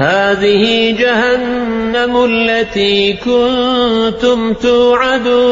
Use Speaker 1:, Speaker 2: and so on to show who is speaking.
Speaker 1: هَٰذِهِ جَهَنَّمُ الَّتِي كُنتُمْ تُوعَدُونَ